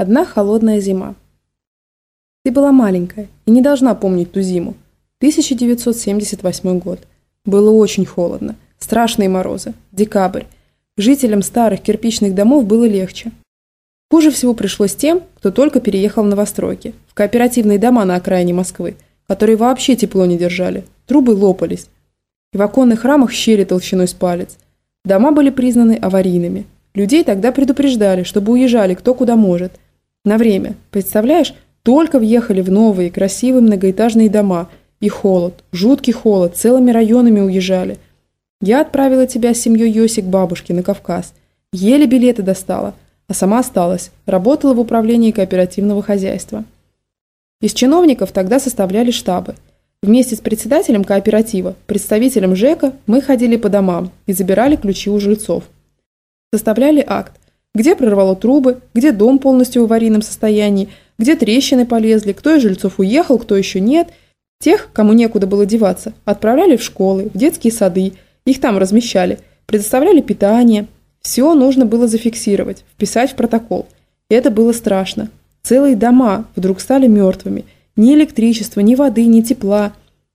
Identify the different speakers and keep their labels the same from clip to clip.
Speaker 1: Одна холодная зима. Ты была маленькая и не должна помнить ту зиму. 1978 год. Было очень холодно. Страшные морозы. Декабрь. Жителям старых кирпичных домов было легче. Хуже всего пришлось тем, кто только переехал в новостройки, в кооперативные дома на окраине Москвы, которые вообще тепло не держали. Трубы лопались. И в оконных рамах щели толщиной с палец. Дома были признаны аварийными. Людей тогда предупреждали, чтобы уезжали кто куда может – на время. Представляешь, только въехали в новые, красивые многоэтажные дома. И холод, жуткий холод, целыми районами уезжали. Я отправила тебя с семьей Йоси к бабушке на Кавказ. Еле билеты достала, а сама осталась, работала в управлении кооперативного хозяйства. Из чиновников тогда составляли штабы. Вместе с председателем кооператива, представителем ЖЭКа, мы ходили по домам и забирали ключи у жильцов. Составляли акт, где прорвало трубы, где дом полностью в аварийном состоянии, где трещины полезли, кто из жильцов уехал, кто еще нет. Тех, кому некуда было деваться, отправляли в школы, в детские сады, их там размещали, предоставляли питание. Все нужно было зафиксировать, вписать в протокол. И это было страшно. Целые дома вдруг стали мертвыми. Ни электричества, ни воды, ни тепла.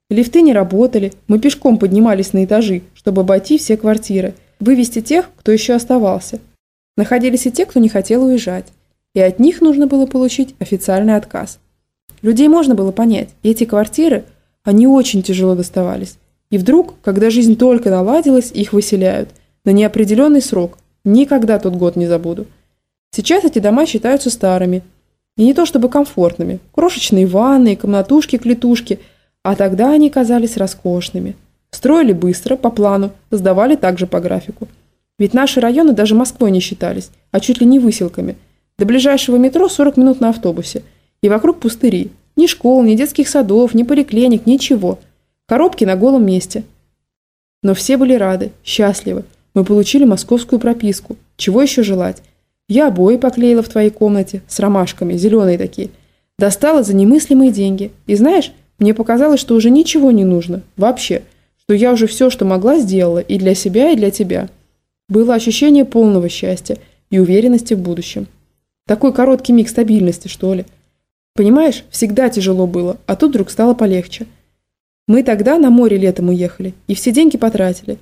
Speaker 1: Лифты не работали, мы пешком поднимались на этажи, чтобы обойти все квартиры, вывести тех, кто еще оставался. Находились и те, кто не хотел уезжать, и от них нужно было получить официальный отказ. Людей можно было понять, эти квартиры, они очень тяжело доставались. И вдруг, когда жизнь только наладилась, их выселяют на неопределенный срок. Никогда тот год не забуду. Сейчас эти дома считаются старыми. И не то чтобы комфортными. Крошечные ванны, комнатушки-клетушки. А тогда они казались роскошными. Строили быстро, по плану, сдавали также по графику. Ведь наши районы даже Москвой не считались, а чуть ли не выселками. До ближайшего метро 40 минут на автобусе. И вокруг пустыри. Ни школ, ни детских садов, ни поликлиник, ничего. Коробки на голом месте. Но все были рады, счастливы. Мы получили московскую прописку. Чего еще желать? Я обои поклеила в твоей комнате, с ромашками, зеленые такие. Достала за немыслимые деньги. И знаешь, мне показалось, что уже ничего не нужно. Вообще. Что я уже все, что могла, сделала. И для себя, и для тебя. Было ощущение полного счастья и уверенности в будущем. Такой короткий миг стабильности, что ли. Понимаешь, всегда тяжело было, а тут вдруг стало полегче. Мы тогда на море летом уехали и все деньги потратили.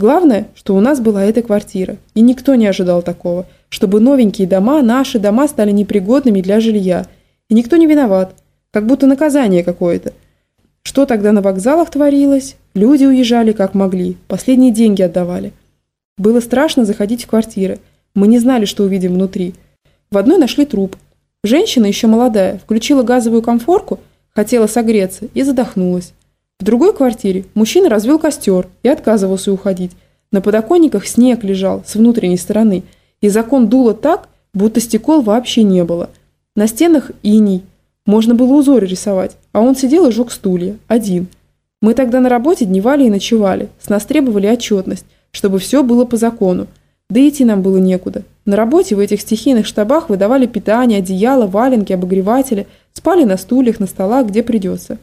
Speaker 1: Главное, что у нас была эта квартира, и никто не ожидал такого, чтобы новенькие дома, наши дома стали непригодными для жилья. И никто не виноват, как будто наказание какое-то. Что тогда на вокзалах творилось? Люди уезжали как могли, последние деньги отдавали. Было страшно заходить в квартиры. Мы не знали, что увидим внутри. В одной нашли труп. Женщина, еще молодая, включила газовую комфорку, хотела согреться и задохнулась. В другой квартире мужчина развел костер и отказывался уходить. На подоконниках снег лежал с внутренней стороны, и закон дуло так, будто стекол вообще не было. На стенах иней. Можно было узоры рисовать, а он сидел и жег стулья, один. Мы тогда на работе дневали и ночевали, с нас требовали отчетность, чтобы все было по закону. Да идти нам было некуда. На работе в этих стихийных штабах выдавали питание, одеяло, валенки, обогреватели, спали на стульях, на столах, где придется.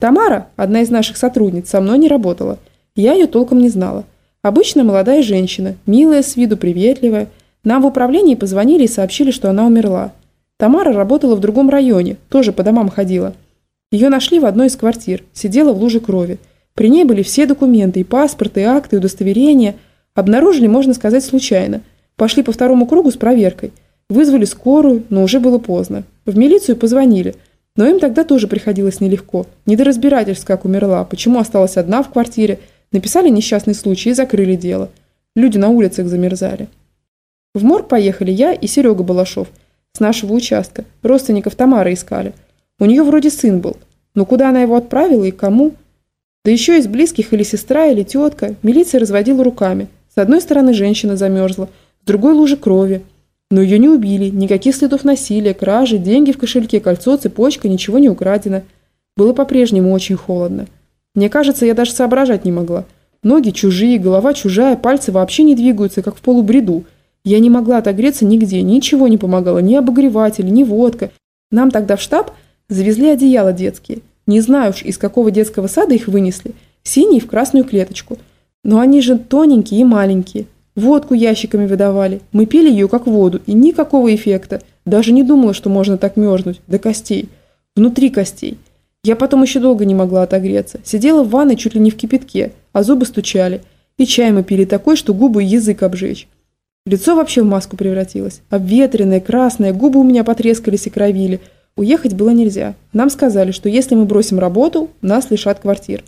Speaker 1: Тамара, одна из наших сотрудниц, со мной не работала. Я ее толком не знала. Обычная молодая женщина, милая с виду, приветливая. Нам в управлении позвонили и сообщили, что она умерла. Тамара работала в другом районе, тоже по домам ходила. Ее нашли в одной из квартир, сидела в луже крови – при ней были все документы, и паспорт, и акты, и удостоверения. Обнаружили, можно сказать, случайно. Пошли по второму кругу с проверкой. Вызвали скорую, но уже было поздно. В милицию позвонили. Но им тогда тоже приходилось нелегко. Не до разбирательств, как умерла, почему осталась одна в квартире. Написали несчастный случай и закрыли дело. Люди на улицах замерзали. В морг поехали я и Серега Балашов с нашего участка. Родственников Тамары искали. У нее вроде сын был. Но куда она его отправила и кому – да еще из близких или сестра, или тетка. Милиция разводила руками. С одной стороны женщина замерзла, с другой лужи крови. Но ее не убили, никаких следов насилия, кражи, деньги в кошельке, кольцо, цепочка, ничего не украдено. Было по-прежнему очень холодно. Мне кажется, я даже соображать не могла. Ноги чужие, голова чужая, пальцы вообще не двигаются, как в полубреду. Я не могла отогреться нигде, ничего не помогало, ни обогреватель, ни водка. Нам тогда в штаб завезли одеяла детские. Не знаю уж, из какого детского сада их вынесли. Синие в красную клеточку. Но они же тоненькие и маленькие. Водку ящиками выдавали. Мы пили ее как воду, и никакого эффекта. Даже не думала, что можно так мерзнуть. До костей. Внутри костей. Я потом еще долго не могла отогреться. Сидела в ванной чуть ли не в кипятке, а зубы стучали. И чай мы пили такой, что губы и язык обжечь. Лицо вообще в маску превратилось. Обветренное, красное, губы у меня потрескались и кровили. Уехать было нельзя. Нам сказали, что если мы бросим работу, нас лишат квартир.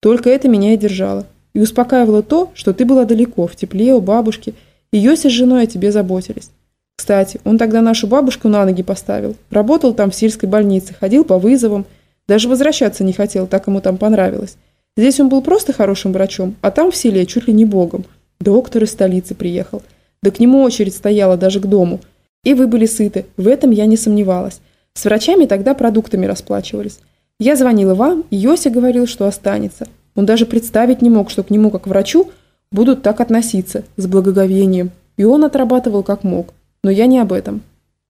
Speaker 1: Только это меня и держало. И успокаивало то, что ты была далеко, в тепле, у бабушки. И Йося с женой о тебе заботились. Кстати, он тогда нашу бабушку на ноги поставил. Работал там в сельской больнице, ходил по вызовам. Даже возвращаться не хотел, так ему там понравилось. Здесь он был просто хорошим врачом, а там в селе чуть ли не богом. Доктор из столицы приехал. Да к нему очередь стояла даже к дому. И вы были сыты, в этом я не сомневалась. С врачами тогда продуктами расплачивались. Я звонила вам, и Йося говорил, что останется. Он даже представить не мог, что к нему, как к врачу, будут так относиться, с благоговением. И он отрабатывал как мог. Но я не об этом.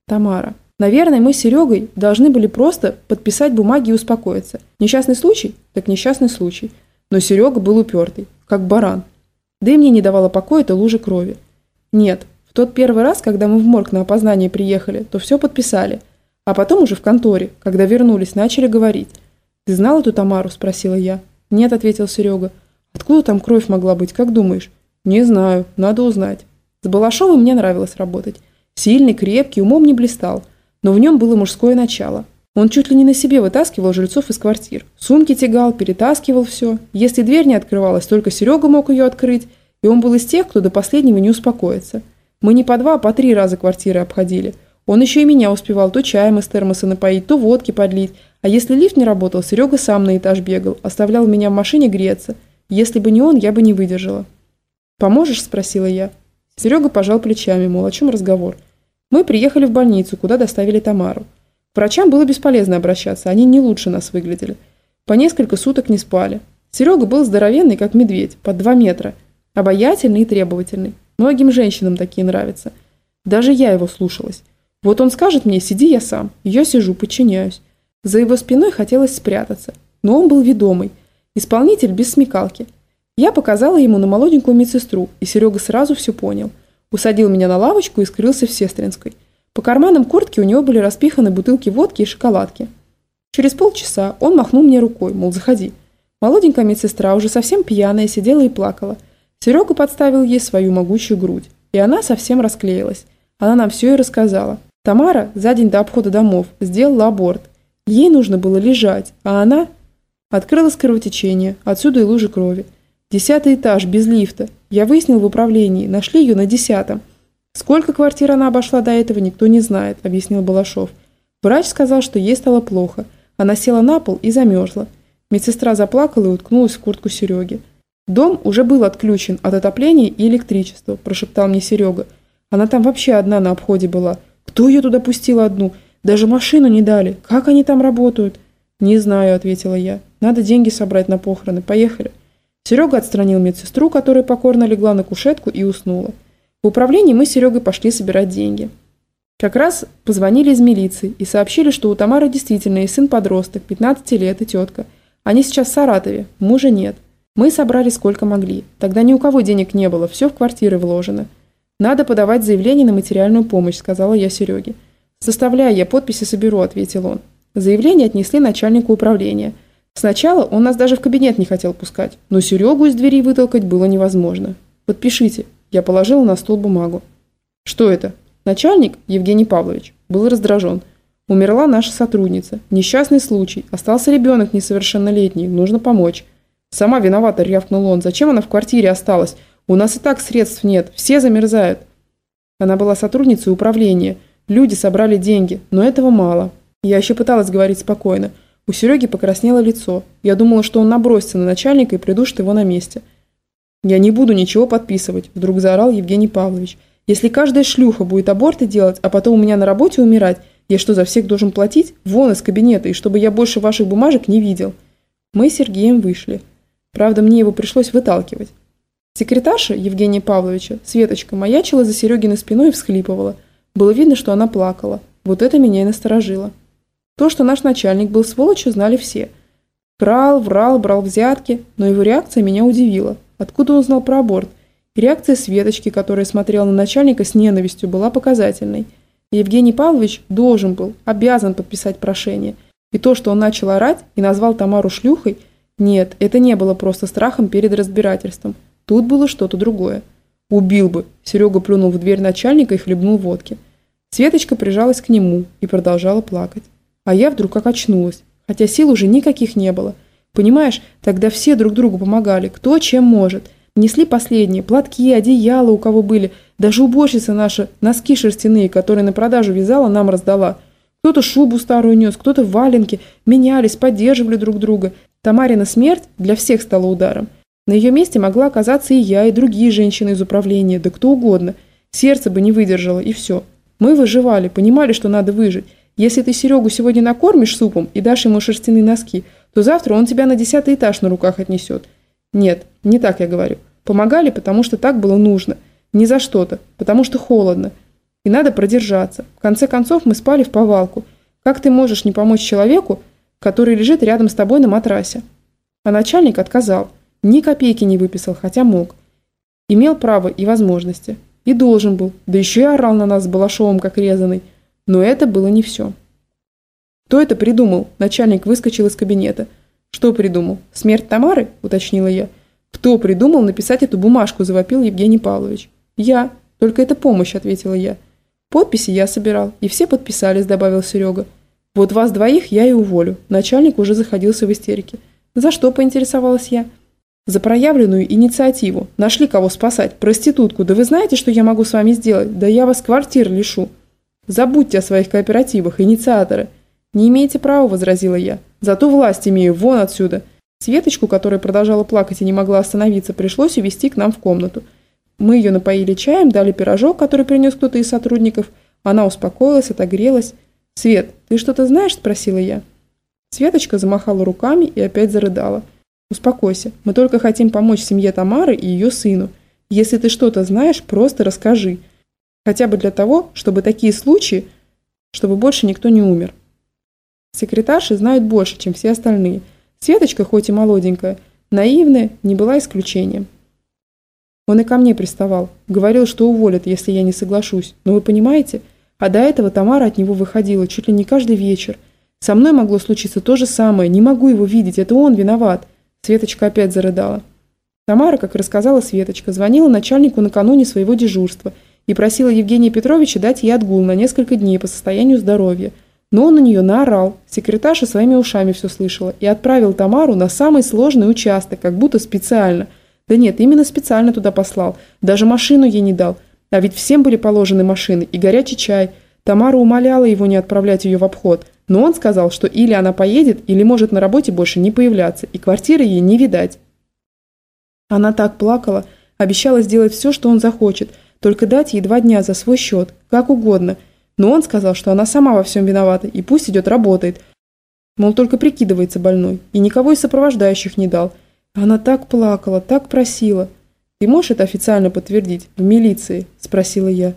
Speaker 1: Тамара. Наверное, мы с Серегой должны были просто подписать бумаги и успокоиться. Несчастный случай? Так несчастный случай. Но Серега был упертый, как баран. Да и мне не давала покоя эта лужа крови. Нет, в тот первый раз, когда мы в морг на опознание приехали, то все подписали. А потом уже в конторе, когда вернулись, начали говорить. «Ты знал эту Тамару?» – спросила я. «Нет», – ответил Серега. «Откуда там кровь могла быть, как думаешь?» «Не знаю, надо узнать». С Балашовым мне нравилось работать. Сильный, крепкий, умом не блистал – но в нем было мужское начало. Он чуть ли не на себе вытаскивал жильцов из квартир. Сумки тягал, перетаскивал все. Если дверь не открывалась, только Серега мог ее открыть, и он был из тех, кто до последнего не успокоится. Мы не по два, а по три раза квартиры обходили. Он еще и меня успевал то чаем из термоса напоить, то водки подлить. А если лифт не работал, Серега сам на этаж бегал, оставлял меня в машине греться. Если бы не он, я бы не выдержала. «Поможешь?» – спросила я. Серега пожал плечами, мол, о чем разговор. Мы приехали в больницу, куда доставили Тамару. К врачам было бесполезно обращаться, они не лучше нас выглядели. По несколько суток не спали. Серега был здоровенный, как медведь, под два метра. Обаятельный и требовательный. Многим женщинам такие нравятся. Даже я его слушалась. Вот он скажет мне, сиди я сам. Я сижу, подчиняюсь. За его спиной хотелось спрятаться. Но он был ведомый. Исполнитель без смекалки. Я показала ему на молоденькую медсестру, и Серега сразу все понял – усадил меня на лавочку и скрылся в Сестринской. По карманам куртки у него были распиханы бутылки водки и шоколадки. Через полчаса он махнул мне рукой, мол, заходи. Молоденькая медсестра, уже совсем пьяная, сидела и плакала. Серега подставил ей свою могучую грудь, и она совсем расклеилась. Она нам все и рассказала. Тамара за день до обхода домов сделала аборт. Ей нужно было лежать, а она... Открылось кровотечение, отсюда и лужи крови. Десятый этаж, без лифта. Я выяснил в управлении, нашли ее на десятом. Сколько квартир она обошла до этого, никто не знает, объяснил Балашов. Врач сказал, что ей стало плохо. Она села на пол и замерзла. Медсестра заплакала и уткнулась в куртку Сереги. «Дом уже был отключен от отопления и электричества», – прошептал мне Серега. «Она там вообще одна на обходе была. Кто ее туда пустил одну? Даже машину не дали. Как они там работают?» «Не знаю», – ответила я. «Надо деньги собрать на похороны. Поехали». Серега отстранил медсестру, которая покорно легла на кушетку и уснула. В управлении мы с Серегой пошли собирать деньги. Как раз позвонили из милиции и сообщили, что у Тамары действительно есть сын-подросток, 15 лет и тетка. Они сейчас в Саратове, мужа нет. Мы собрали сколько могли. Тогда ни у кого денег не было, все в квартиры вложено. «Надо подавать заявление на материальную помощь», – сказала я Сереге. «Составляя, я подписи соберу», – ответил он. Заявление отнесли начальнику управления – Сначала он нас даже в кабинет не хотел пускать, но Серегу из двери вытолкать было невозможно. «Подпишите». Я положила на стол бумагу. «Что это?» Начальник, Евгений Павлович, был раздражен. Умерла наша сотрудница. Несчастный случай. Остался ребенок несовершеннолетний. Нужно помочь. Сама виновата, рявкнул он. Зачем она в квартире осталась? У нас и так средств нет. Все замерзают. Она была сотрудницей управления. Люди собрали деньги, но этого мало. Я еще пыталась говорить спокойно. У Сереги покраснело лицо. Я думала, что он набросится на начальника и придушит его на месте. «Я не буду ничего подписывать», – вдруг заорал Евгений Павлович. «Если каждая шлюха будет аборты делать, а потом у меня на работе умирать, я что, за всех должен платить? Вон из кабинета, и чтобы я больше ваших бумажек не видел». Мы с Сергеем вышли. Правда, мне его пришлось выталкивать. Секретарша Евгения Павловича, Светочка, маячила за Серегиной спиной и всхлипывала. Было видно, что она плакала. Вот это меня и насторожило. То, что наш начальник был сволочью, знали все. Врал, врал, брал взятки, но его реакция меня удивила. Откуда он знал про аборт? И реакция Светочки, которая смотрела на начальника с ненавистью, была показательной. Евгений Павлович должен был, обязан подписать прошение. И то, что он начал орать и назвал Тамару шлюхой, нет, это не было просто страхом перед разбирательством. Тут было что-то другое. «Убил бы!» – Серега плюнул в дверь начальника и хлебнул водки. Светочка прижалась к нему и продолжала плакать. А я вдруг как очнулась, хотя сил уже никаких не было. Понимаешь, тогда все друг другу помогали, кто чем может. Несли последние, платки, одеяла у кого были, даже уборщица наша носки шерстяные, которые на продажу вязала, нам раздала. Кто-то шубу старую нес, кто-то валенки, менялись, поддерживали друг друга. Тамарина смерть для всех стала ударом. На ее месте могла оказаться и я, и другие женщины из управления, да кто угодно. Сердце бы не выдержало, и все. Мы выживали, понимали, что надо выжить. Если ты Серегу сегодня накормишь супом и дашь ему шерстяные носки, то завтра он тебя на десятый этаж на руках отнесет. Нет, не так я говорю. Помогали, потому что так было нужно. Не за что-то, потому что холодно. И надо продержаться. В конце концов, мы спали в повалку. Как ты можешь не помочь человеку, который лежит рядом с тобой на матрасе? А начальник отказал. Ни копейки не выписал, хотя мог. Имел право и возможности. И должен был. Да еще и орал на нас с Балашовым, как резанный. Но это было не все. «Кто это придумал?» Начальник выскочил из кабинета. «Что придумал? Смерть Тамары?» – уточнила я. «Кто придумал написать эту бумажку?» – завопил Евгений Павлович. «Я. Только это помощь», – ответила я. «Подписи я собирал, и все подписались», – добавил Серега. «Вот вас двоих я и уволю». Начальник уже заходился в истерике. «За что?» – поинтересовалась я. За проявленную инициативу. Нашли кого спасать. Проститутку. Да вы знаете, что я могу с вами сделать? Да я вас квартир лишу. Забудьте о своих кооперативах, инициаторы. Не имеете права, возразила я. Зато власть имею. Вон отсюда. Светочку, которая продолжала плакать и не могла остановиться, пришлось увести к нам в комнату. Мы ее напоили чаем, дали пирожок, который принес кто-то из сотрудников. Она успокоилась, отогрелась. «Свет, ты что-то знаешь?» – спросила я. Светочка замахала руками и опять зарыдала – Успокойся, мы только хотим помочь семье Тамары и ее сыну. Если ты что-то знаешь, просто расскажи. Хотя бы для того, чтобы такие случаи, чтобы больше никто не умер. Секретарши знают больше, чем все остальные. Светочка, хоть и молоденькая, наивная, не была исключением. Он и ко мне приставал. Говорил, что уволят, если я не соглашусь. Но вы понимаете? А до этого Тамара от него выходила чуть ли не каждый вечер. Со мной могло случиться то же самое. Не могу его видеть, это он виноват. Светочка опять зарыдала. Тамара, как рассказала Светочка, звонила начальнику накануне своего дежурства и просила Евгения Петровича дать ей отгул на несколько дней по состоянию здоровья. Но он на нее наорал, секретарша своими ушами все слышала и отправил Тамару на самый сложный участок, как будто специально. Да нет, именно специально туда послал, даже машину ей не дал. А ведь всем были положены машины и горячий чай. Тамара умоляла его не отправлять ее в обход – но он сказал, что или она поедет, или может на работе больше не появляться, и квартиры ей не видать. Она так плакала, обещала сделать все, что он захочет, только дать ей два дня за свой счет, как угодно. Но он сказал, что она сама во всем виновата, и пусть идет работает. Мол, только прикидывается больной, и никого из сопровождающих не дал. Она так плакала, так просила. «Ты можешь это официально подтвердить? В милиции?» – спросила я.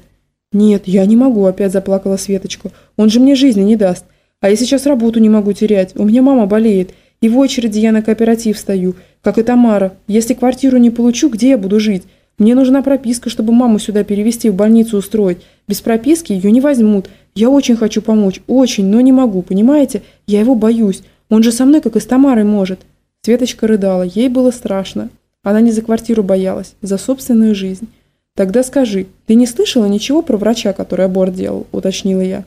Speaker 1: «Нет, я не могу», – опять заплакала Светочка. «Он же мне жизни не даст. А я сейчас работу не могу терять. У меня мама болеет. И в очереди я на кооператив стою, как и Тамара. Если квартиру не получу, где я буду жить? Мне нужна прописка, чтобы маму сюда перевести, в больницу устроить. Без прописки ее не возьмут. Я очень хочу помочь, очень, но не могу, понимаете? Я его боюсь. Он же со мной, как и с Тамарой, может». Светочка рыдала, ей было страшно. Она не за квартиру боялась, за собственную жизнь. «Тогда скажи, ты не слышала ничего про врача, который аборт делал?» – уточнила я.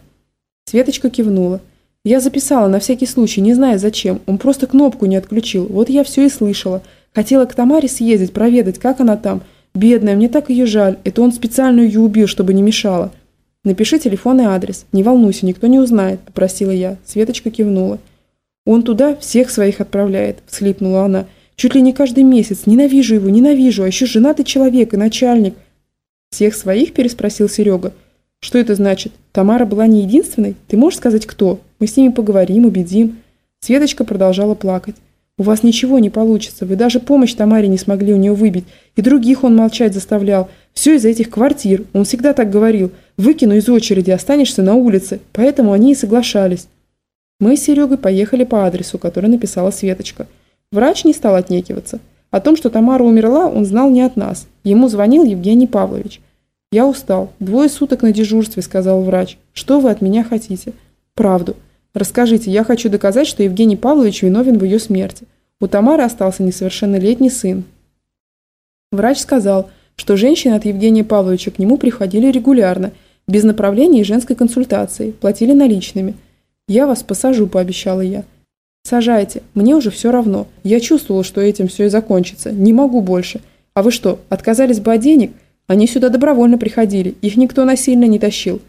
Speaker 1: Светочка кивнула. Я записала на всякий случай, не зная зачем. Он просто кнопку не отключил. Вот я все и слышала. Хотела к Тамаре съездить, проведать, как она там. Бедная, мне так ее жаль. Это он специально ее убил, чтобы не мешала. Напиши телефон и адрес. Не волнуйся, никто не узнает, попросила я. Светочка кивнула. Он туда всех своих отправляет, всхлипнула она. Чуть ли не каждый месяц. Ненавижу его, ненавижу. А еще женатый человек и начальник. Всех своих? переспросил Серега. Что это значит? Тамара была не единственной? Ты можешь сказать, кто? Мы с ними поговорим, убедим. Светочка продолжала плакать. У вас ничего не получится. Вы даже помощь Тамаре не смогли у нее выбить. И других он молчать заставлял. Все из-за этих квартир. Он всегда так говорил. Выкину из очереди, останешься на улице. Поэтому они и соглашались. Мы с Серегой поехали по адресу, который написала Светочка. Врач не стал отнекиваться. О том, что Тамара умерла, он знал не от нас. Ему звонил Евгений Павлович. «Я устал. Двое суток на дежурстве», – сказал врач. «Что вы от меня хотите?» «Правду. Расскажите, я хочу доказать, что Евгений Павлович виновен в ее смерти. У Тамары остался несовершеннолетний сын». Врач сказал, что женщины от Евгения Павловича к нему приходили регулярно, без направления и женской консультации, платили наличными. «Я вас посажу», – пообещала я. «Сажайте, мне уже все равно. Я чувствовала, что этим все и закончится. Не могу больше. А вы что, отказались бы от денег? Они сюда добровольно приходили, их никто насильно не тащил.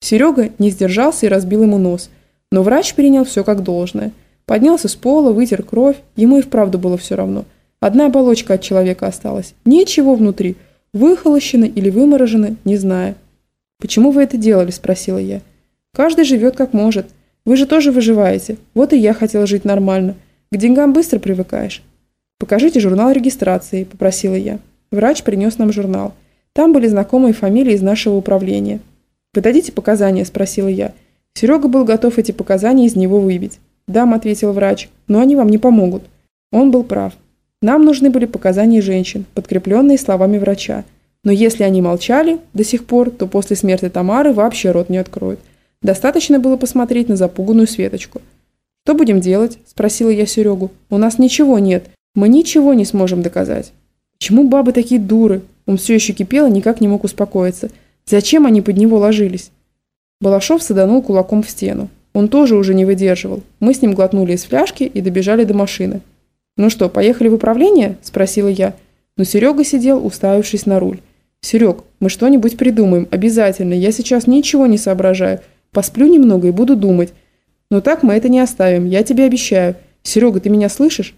Speaker 1: Серега не сдержался и разбил ему нос. Но врач принял все как должное. Поднялся с пола, вытер кровь, ему и вправду было все равно. Одна оболочка от человека осталась. Ничего внутри. Выхолощено или выморожено, не знаю. «Почему вы это делали?» – спросила я. «Каждый живет как может. Вы же тоже выживаете. Вот и я хотела жить нормально. К деньгам быстро привыкаешь». «Покажите журнал регистрации», – попросила я. Врач принес нам журнал. Там были знакомые фамилии из нашего управления. «Вы дадите показания?» – спросила я. Серега был готов эти показания из него выбить. «Дам», – ответил врач, – «но они вам не помогут». Он был прав. Нам нужны были показания женщин, подкрепленные словами врача. Но если они молчали до сих пор, то после смерти Тамары вообще рот не откроют. Достаточно было посмотреть на запуганную Светочку. «Что будем делать?» – спросила я Серегу. «У нас ничего нет. Мы ничего не сможем доказать». Почему бабы такие дуры? Он все еще кипел и никак не мог успокоиться. Зачем они под него ложились? Балашов саданул кулаком в стену. Он тоже уже не выдерживал. Мы с ним глотнули из фляжки и добежали до машины. «Ну что, поехали в управление?» – спросила я. Но Серега сидел, уставившись на руль. «Серег, мы что-нибудь придумаем, обязательно. Я сейчас ничего не соображаю. Посплю немного и буду думать. Но так мы это не оставим, я тебе обещаю. Серега, ты меня слышишь?»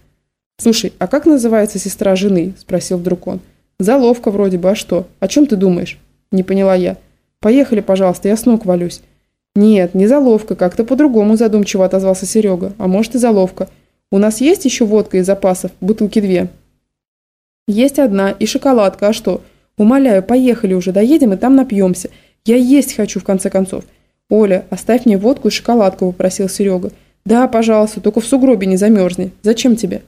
Speaker 1: «Слушай, а как называется сестра жены?» – спросил вдруг он. «Заловка вроде бы, а что? О чем ты думаешь?» Не поняла я. «Поехали, пожалуйста, я с ног валюсь». «Нет, не заловка, как-то по-другому задумчиво отозвался Серега. А может и заловка. У нас есть еще водка из запасов, бутылки две?» «Есть одна, и шоколадка, а что? Умоляю, поехали уже, доедем и там напьемся. Я есть хочу, в конце концов». «Оля, оставь мне водку и шоколадку», – попросил Серега. «Да, пожалуйста, только в сугробе не замерзни. Зачем тебе?»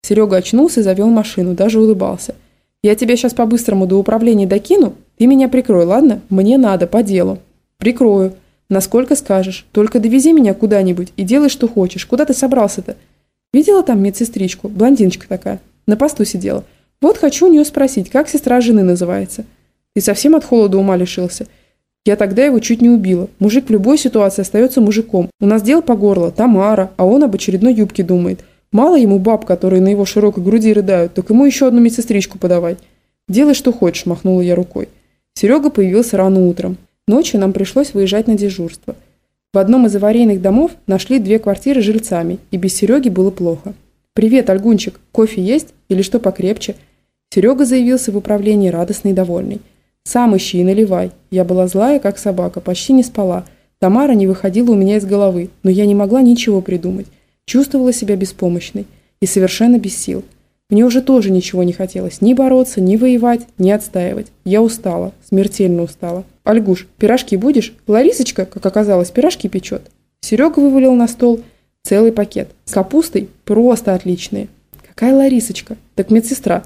Speaker 1: Серега очнулся и завел машину, даже улыбался. «Я тебя сейчас по-быстрому до управления докину, ты меня прикрой, ладно? Мне надо, по делу». «Прикрою. Насколько скажешь. Только довези меня куда-нибудь и делай, что хочешь. Куда ты собрался-то?» «Видела там медсестричку? Блондиночка такая. На посту сидела. Вот хочу у нее спросить, как сестра жены называется?» «Ты совсем от холода ума лишился?» Я тогда его чуть не убила. Мужик в любой ситуации остается мужиком. У нас дел по горло, Тамара, а он об очередной юбке думает. Мало ему баб, которые на его широкой груди рыдают, так ему еще одну медсестричку подавать. «Делай, что хочешь», – махнула я рукой. Серега появился рано утром. Ночью нам пришлось выезжать на дежурство. В одном из аварийных домов нашли две квартиры жильцами, и без Сереги было плохо. «Привет, Альгунчик, кофе есть? Или что покрепче?» Серега заявился в управлении радостный и довольный. «Сам ищи и наливай». Я была злая, как собака, почти не спала. Тамара не выходила у меня из головы, но я не могла ничего придумать. Чувствовала себя беспомощной и совершенно без сил. Мне уже тоже ничего не хотелось ни бороться, ни воевать, ни отстаивать. Я устала, смертельно устала. «Альгуш, пирожки будешь? Ларисочка, как оказалось, пирожки печет». Серега вывалил на стол целый пакет. С капустой просто отличные. «Какая Ларисочка? Так медсестра».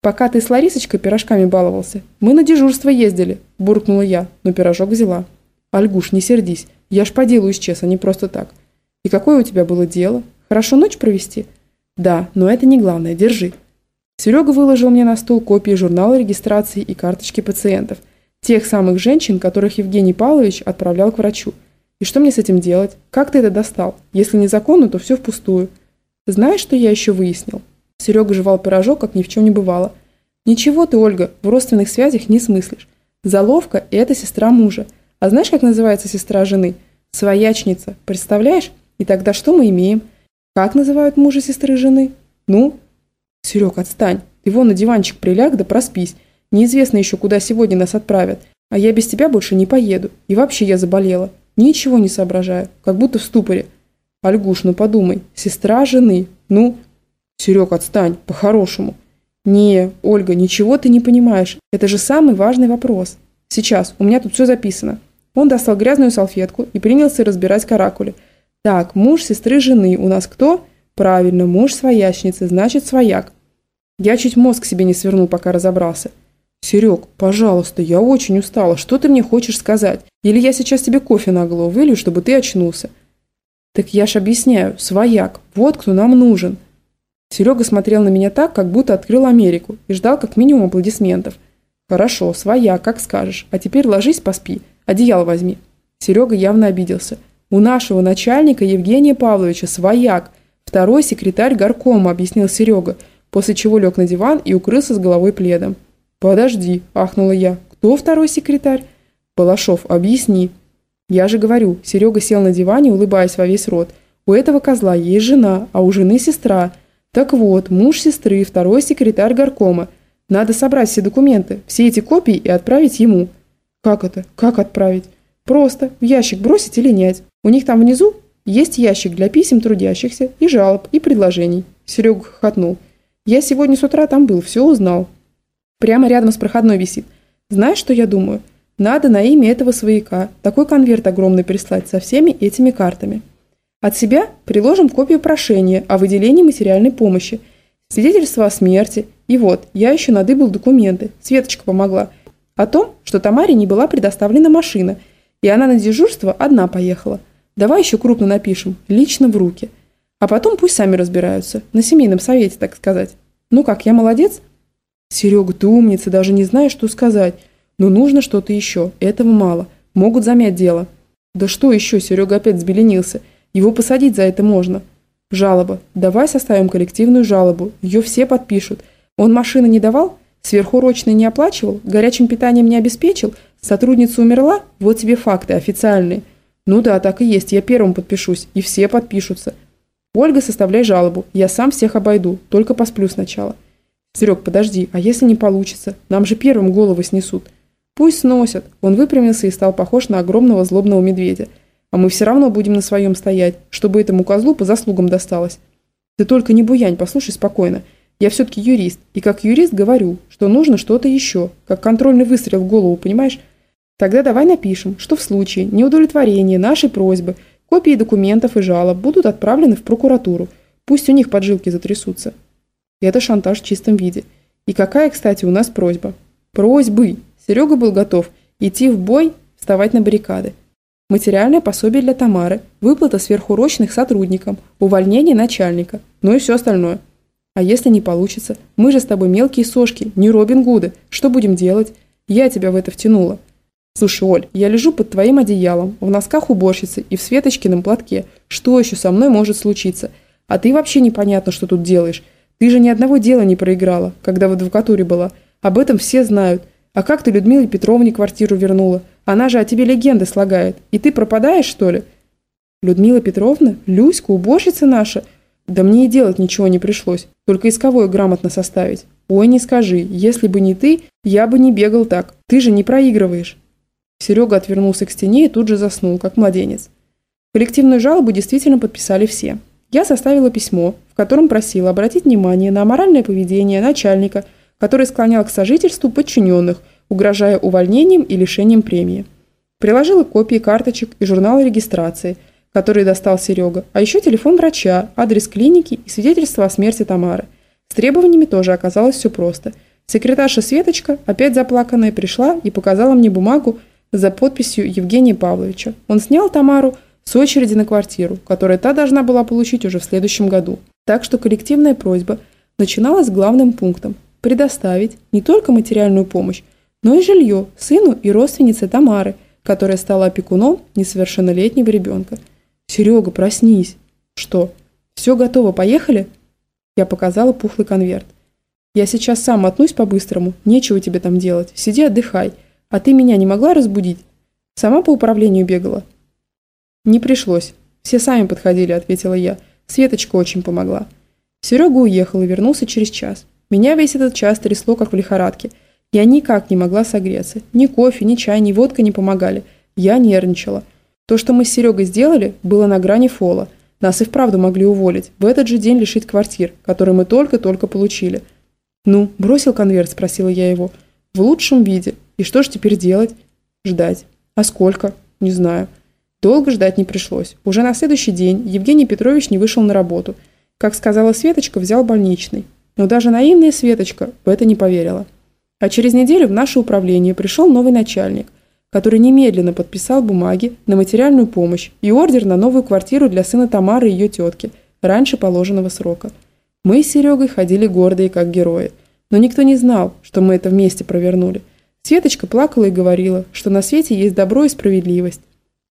Speaker 1: «Пока ты с Ларисочкой пирожками баловался, мы на дежурство ездили», – буркнула я, но пирожок взяла. «Альгуш, не сердись, я ж по делу исчез, а не просто так. И какое у тебя было дело? Хорошо ночь провести? Да, но это не главное, держи. Серега выложил мне на стол копии журнала регистрации и карточки пациентов. Тех самых женщин, которых Евгений Павлович отправлял к врачу. И что мне с этим делать? Как ты это достал? Если незаконно, то все впустую. Знаешь, что я еще выяснил? Серега жевал пирожок, как ни в чем не бывало. Ничего ты, Ольга, в родственных связях не смыслишь. Заловка – это сестра мужа. А знаешь, как называется сестра жены? Своячница. Представляешь? И тогда что мы имеем? Как называют мужа сестры жены? Ну? Серег, отстань. Ты вон на диванчик приляг да проспись. Неизвестно еще, куда сегодня нас отправят. А я без тебя больше не поеду. И вообще я заболела. Ничего не соображаю. Как будто в ступоре. Альгуш, ну подумай. Сестра жены. Ну? Серег, отстань. По-хорошему. Не, Ольга, ничего ты не понимаешь. Это же самый важный вопрос. Сейчас, у меня тут все записано. Он достал грязную салфетку и принялся разбирать каракули – так, муж сестры жены у нас кто? Правильно, муж своячницы, значит свояк. Я чуть мозг себе не свернул, пока разобрался. «Серег, пожалуйста, я очень устала. Что ты мне хочешь сказать? Или я сейчас тебе кофе на голову вылью, чтобы ты очнулся?» «Так я ж объясняю. Свояк. Вот кто нам нужен». Серега смотрел на меня так, как будто открыл Америку, и ждал как минимум аплодисментов. «Хорошо, свояк, как скажешь. А теперь ложись, поспи. Одеяло возьми». Серега явно обиделся. «У нашего начальника Евгения Павловича свояк. Второй секретарь горкома», – объяснил Серега, после чего лег на диван и укрылся с головой пледом. «Подожди», – ахнула я. «Кто второй секретарь?» «Балашов, объясни». «Я же говорю», – Серега сел на диване, улыбаясь во весь рот. «У этого козла есть жена, а у жены сестра. Так вот, муж сестры, второй секретарь горкома. Надо собрать все документы, все эти копии и отправить ему». «Как это? Как отправить?» «Просто. В ящик бросить или нет. У них там внизу есть ящик для писем трудящихся и жалоб, и предложений». Серега хохотнул. «Я сегодня с утра там был, все узнал. Прямо рядом с проходной висит. Знаешь, что я думаю? Надо на имя этого свояка такой конверт огромный прислать со всеми этими картами. От себя приложим копию прошения о выделении материальной помощи, свидетельство о смерти. И вот, я еще надыбал документы, Светочка помогла. О том, что Тамаре не была предоставлена машина, и она на дежурство одна поехала. Давай еще крупно напишем, лично в руки. А потом пусть сами разбираются, на семейном совете, так сказать. Ну как, я молодец? «Серега, ты умница, даже не знаешь, что сказать. Но нужно что-то еще. Этого мало. Могут замять дело». «Да что еще?» Серега опять взбеленился. «Его посадить за это можно». «Жалоба. Давай составим коллективную жалобу. Ее все подпишут. Он машины не давал? Сверхурочные не оплачивал? Горячим питанием не обеспечил? Сотрудница умерла? Вот тебе факты официальные». «Ну да, так и есть. Я первым подпишусь. И все подпишутся». «Ольга, составляй жалобу. Я сам всех обойду. Только посплю сначала». «Серег, подожди, а если не получится? Нам же первым головы снесут». «Пусть сносят». Он выпрямился и стал похож на огромного злобного медведя. «А мы все равно будем на своем стоять, чтобы этому козлу по заслугам досталось». «Ты только не буянь, послушай спокойно. Я все-таки юрист, и как юрист говорю, что нужно что-то еще, как контрольный выстрел в голову, понимаешь? Тогда давай напишем, что в случае неудовлетворения нашей просьбы копии документов и жалоб будут отправлены в прокуратуру. Пусть у них поджилки затрясутся». Это шантаж в чистом виде. И какая, кстати, у нас просьба? Просьбы. Серега был готов идти в бой, вставать на баррикады. Материальное пособие для Тамары, выплата сверхурочных сотрудникам, увольнение начальника, ну и все остальное. А если не получится? Мы же с тобой мелкие сошки, не Робин Гуды. Что будем делать? Я тебя в это втянула. Слушай, Оль, я лежу под твоим одеялом, в носках уборщицы и в Светочкином платке. Что еще со мной может случиться? А ты вообще непонятно, что тут делаешь. Ты же ни одного дела не проиграла, когда в адвокатуре была. Об этом все знают. А как ты Людмиле Петровне квартиру вернула? Она же о тебе легенды слагает. И ты пропадаешь, что ли? Людмила Петровна? Люська, уборщица наша? Да мне и делать ничего не пришлось. Только исковое грамотно составить. Ой, не скажи. Если бы не ты, я бы не бегал так. Ты же не проигрываешь. Серега отвернулся к стене и тут же заснул, как младенец. Коллективную жалобу действительно подписали все. Я составила письмо, в котором просила обратить внимание на аморальное поведение начальника, который склонял к сожительству подчиненных, угрожая увольнением и лишением премии. Приложила копии карточек и журнала регистрации, который достал Серега, а еще телефон врача, адрес клиники и свидетельство о смерти Тамары. С требованиями тоже оказалось все просто. Секретарша Светочка, опять заплаканная, пришла и показала мне бумагу за подписью Евгения Павловича. Он снял Тамару, с очереди на квартиру, которую та должна была получить уже в следующем году. Так что коллективная просьба начиналась с главным пунктом – предоставить не только материальную помощь, но и жилье сыну и родственнице Тамары, которая стала опекуном несовершеннолетнего ребенка. «Серега, проснись!» «Что? Все готово, поехали?» Я показала пухлый конверт. «Я сейчас сам отнусь по-быстрому, нечего тебе там делать, сиди отдыхай. А ты меня не могла разбудить?» Сама по управлению бегала. «Не пришлось. Все сами подходили», – ответила я. Светочка очень помогла. Серега уехал и вернулся через час. Меня весь этот час трясло, как в лихорадке. Я никак не могла согреться. Ни кофе, ни чай, ни водка не помогали. Я нервничала. То, что мы с Серегой сделали, было на грани фола. Нас и вправду могли уволить. В этот же день лишить квартир, которые мы только-только получили. «Ну, бросил конверт?» – спросила я его. «В лучшем виде. И что ж теперь делать?» «Ждать. А сколько?» «Не знаю». Долго ждать не пришлось. Уже на следующий день Евгений Петрович не вышел на работу. Как сказала Светочка, взял больничный. Но даже наивная Светочка в это не поверила. А через неделю в наше управление пришел новый начальник, который немедленно подписал бумаги на материальную помощь и ордер на новую квартиру для сына Тамары и ее тетки, раньше положенного срока. Мы с Серегой ходили гордые, как герои. Но никто не знал, что мы это вместе провернули. Светочка плакала и говорила, что на свете есть добро и справедливость.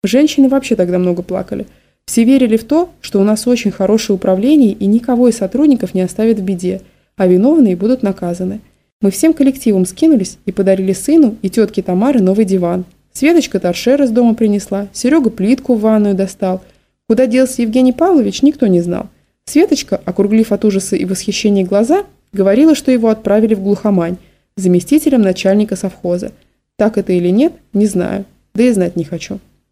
Speaker 1: Женщины вообще тогда много плакали. Все верили в то, что у нас очень хорошее управление и никого из сотрудников не оставят в беде, а виновные будут наказаны. Мы всем коллективом скинулись и подарили сыну и тетке Тамары новый диван. Светочка торшер из дома принесла, Серега плитку в ванную достал. Куда делся Евгений Павлович, никто не знал. Светочка, округлив от ужаса и восхищения глаза, говорила, что его отправили в глухомань, заместителем начальника совхоза. Так это или нет, не знаю, да и знать не хочу.